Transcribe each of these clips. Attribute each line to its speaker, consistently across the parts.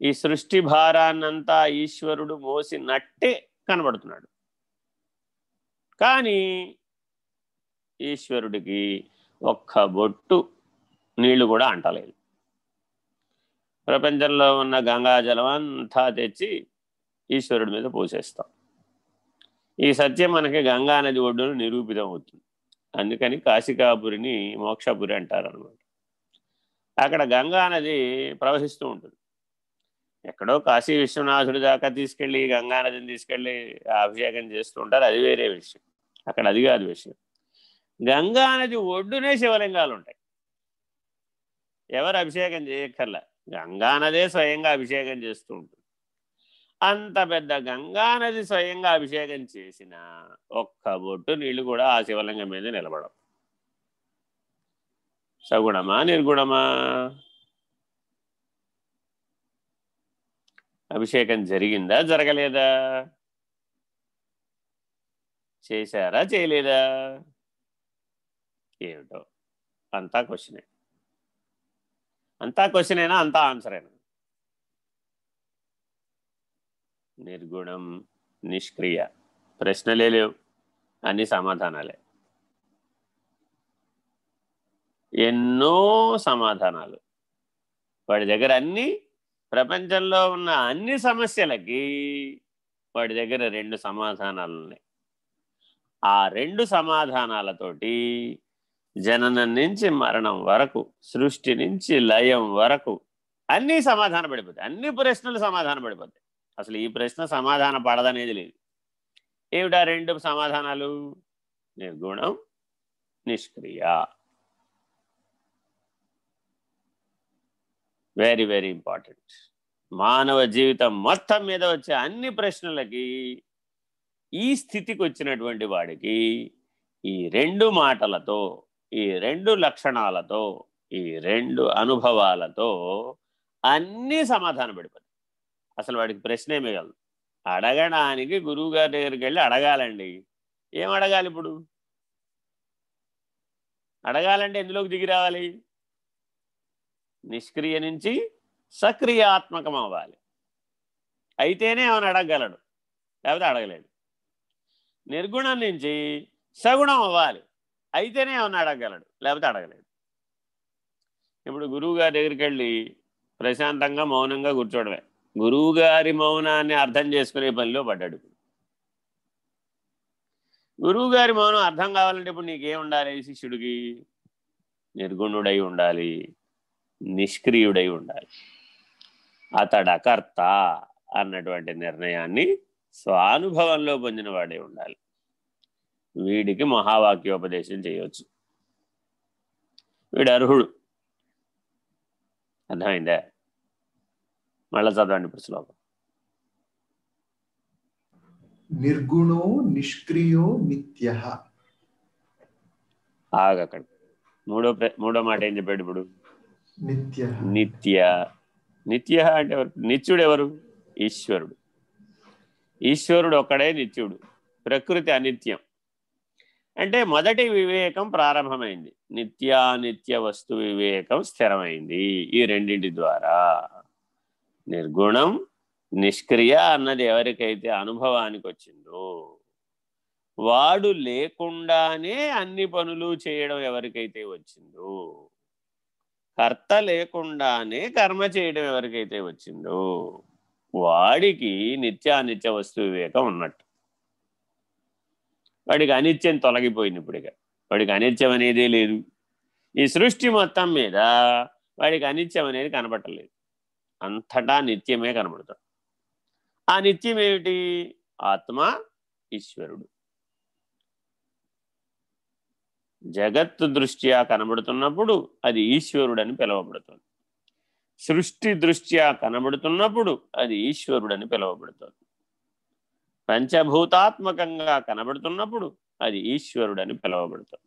Speaker 1: ఈ సృష్టి భారాన్నంతా ఈశ్వరుడు మోసినట్టే కనబడుతున్నాడు. కానీ ఈశ్వరుడికి ఒక్క బొట్టు నీళ్ళు కూడా అంటలేదు. ప్రపంచంలో ఉన్న గంగాజలం అంతా తెచ్చి ఈశ్వరుడి మీద పోసేస్తాం. ఈ సత్యం మనకి గంగా నది ఒడ్డును నిరూపితం అవుతుంది అందుకని కాశికాపురిని మోక్షపురి అంటారు అనమాట అక్కడ గంగా నది ప్రవహిస్తూ ఉంటుంది. ఎక్కడో కాశీ విశ్వనాథుడి దాకా తీసుకెళ్ళి గంగానదిని తీసుకెళ్ళి అభిషేకం చేస్తూ ఉంటారు. అది వేరే విషయం. అక్కడ అది కాదు విషయం. గంగా నది ఒడ్డునే శివలింగాలు ఉంటాయి. ఎవరు అభిషేకం చేయక్కర్లా. గంగా నదే స్వయంగా అభిషేకం చేస్తూ ఉంటుంది. అంత పెద్ద గంగా నది స్వయంగా అభిషేకం చేసిన ఒక్క బొట్టు నీళ్ళు కూడా ఆ శివలింగం మీద నిలబడం సగుణమా నిర్గుణమా? అభిషేకం జరిగిందా? జరగలేదా? చేశారా? చేయలేదా? ఏమిటో? అంతా క్వశ్చనే. అంతా క్వశ్చనేనా? అంతా ఆన్సరేనా? నిర్గుణం నిష్క్రియ. ప్రశ్నలే లేవు. అన్ని సమాధానాలే. ఎన్నో సమాధానాలు. వాడి దగ్గర అన్ని ప్రపంచంలో ఉన్న అన్ని సమస్యలకి వాడి దగ్గర రెండు సమాధానాలు ఉన్నాయి ఆ రెండు సమాధానాలతోటి జననం నుంచి మరణం వరకు సృష్టి నుంచి లయం వరకు అన్నీ సమాధాన పడిపోతాయి. అన్ని ప్రశ్నలు సమాధాన పడిపోతాయి. అసలు ఈ ప్రశ్న సమాధాన పడదనేది లేదు. ఏమిటా రెండు సమాధానాలు? నిర్గుణం నిష్క్రియ. వెరీ వెరీ ఇంపార్టెంట్ మానవ జీవితం మొత్తం మీద వచ్చే అన్ని ప్రశ్నలకి ఈ స్థితికి వచ్చినటువంటి వాడికి ఈ రెండు మాటలతో ఈ రెండు లక్షణాలతో ఈ రెండు అనుభవాలతో అన్నీ సమాధానం పడిపోతాయి. అసలు వాడికి ప్రశ్నే మిగలదు. అడగడానికి గురువు గారి దగ్గరికి వెళ్ళి అడగాలండి. ఏం అడగాలి ఇప్పుడు? అడగాలంటే ఎందులోకి దిగి రావాలి? నిష్క్రియ నుంచి సక్రియాత్మకం అవ్వాలి అయితేనే ఏమైనా అడగగలడు లేకపోతే అడగలేడు. నిర్గుణం నుంచి సగుణం అవ్వాలి అయితేనే ఏమన్నా అడగగలడు లేకపోతే అడగలేడు. ఇప్పుడు గురువు గారి దగ్గరికి వెళ్ళి ప్రశాంతంగా మౌనంగా కూర్చోవడమే గురువుగారి మౌనాన్ని అర్థం చేసుకునే పనిలో పడ్డాడు గురువు గారి మౌనం అర్థం కావాలంటే ఇప్పుడు నీకేం ఉండాలి శిష్యుడికి? నిర్గుణుడై ఉండాలి. నిష్క్రియుడై ఉండాలి. అతడు అకర్త అన్నటువంటి నిర్ణయాన్ని స్వానుభవంలో పొందిన వాడే ఉండాలి. వీడికి మహావాక్యోపదేశం చేయవచ్చు వీడు అర్హుడు. అర్థమైందా? మళ్ళా చదవండి ఇప్పుడు శ్లోకం.
Speaker 2: నిర్గుణో నిష్క్రియో నిత్య.
Speaker 1: ఆగక్కడ మూడో మూడో మాట ఏం చెప్పాడు ఇప్పుడు?
Speaker 2: నిత్య.
Speaker 1: నిత్య. నిత్య అంటే ఎవరు? నిత్యుడు ఎవరు? ఈశ్వరుడు. ఈశ్వరుడు ఒక్కడే నిత్యుడు. ప్రకృతి అనిత్యం. అంటే మొదటి వివేకం ప్రారంభమైంది. నిత్యానిత్య వస్తు వివేకం స్థిరమైంది ఈ రెండింటి ద్వారా. నిర్గుణం నిష్క్రియ అన్నది ఎవరికైతే అనుభవానికి వచ్చిందో వాడు లేకుండానే అన్ని పనులు చేయడం ఎవరికైతే వచ్చిందో కర్త లేకుండానే కర్మ చేయడం ఎవరికైతే వచ్చిందో వాడికి నిత్యానిత్య వస్తు వివేకం ఉన్నట్టు. వాడికి అనిత్యం తొలగిపోయింది ఇప్పుడు వాడికి అనిత్యం అనేదే లేదు. ఈ సృష్టి మొత్తం మీద వాడికి అనిత్యం అనేది కనబట్టలేదు అంతటా నిత్యమే కనబడతాడు. ఆ నిత్యం ఏమిటి? ఆత్మ ఈశ్వరుడు. జగత్తు దృష్ట్యా కనబడుతున్నప్పుడు అది ఈశ్వరుడని పిలువబడుతుంది. సృష్టి దృష్ట్యా కనబడుతున్నప్పుడు అది ఈశ్వరుడని పిలువబడుతుంది. పంచభూతాత్మకంగా కనబడుతున్నప్పుడు అది ఈశ్వరుడని పిలువబడుతుంది.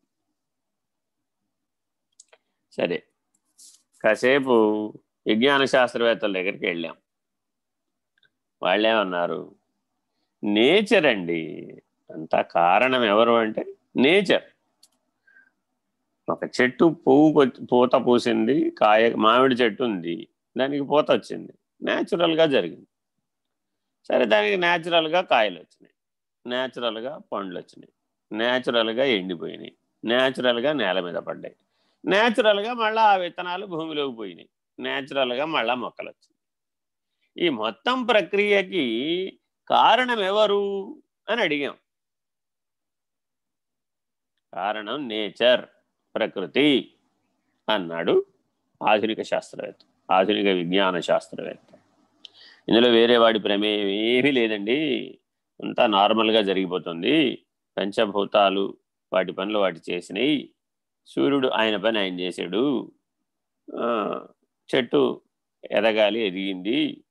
Speaker 1: సరే కాసేపు విజ్ఞాన శాస్త్రవేత్తల దగ్గరికి వెళ్ళాం. వాళ్ళేమన్నారు నేచర్ అండి అంత కారణం ఎవరు అంటే నేచర్. ఒక చెట్టు పువ్వు పూత పూసింది కాయ మామిడి చెట్టు ఉంది దానికి పూత వచ్చింది. న్యాచురల్గా జరిగింది. సరే దానికి న్యాచురల్గా కాయలు వచ్చినాయి. న్యాచురల్గా పండ్లు వచ్చినాయి. న్యాచురల్గా ఎండిపోయినాయి. న్యాచురల్గా నేల మీద పడ్డాయి. న్యాచురల్గా మళ్ళీ ఆ విత్తనాలు భూమిలోకి పోయినాయి. న్యాచురల్గా మళ్ళీ మొక్కలు వచ్చినాయి. ఈ మొత్తం ప్రక్రియకి కారణం ఎవరు అని అడిగాం. కారణం నేచర్. ప్రకృతి అన్నాడు ఆధునిక శాస్త్రవేత్త ఆధునిక విజ్ఞాన శాస్త్రవేత్త. ఇందులో వేరే వాడి ప్రమేయం ఏమీ లేదండి. అంతా నార్మల్గా జరిగిపోతుంది. పంచభూతాలు వాటి పనులు వాటి చేసినాయి. సూర్యుడు ఆయన పని ఆయన చేశాడు. చెట్టు ఎదగాలి ఎదిగింది.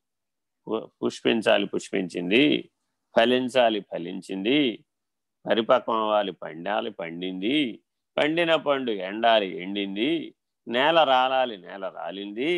Speaker 1: పుష్పించాలి పుష్పించింది. ఫలించాలి ఫలించింది. పరిపక్వం అవ్వాలి పండాలి పండింది. పండిన పండు ఎండాలి ఎండింది నేల రాలాలి నేల రాలింది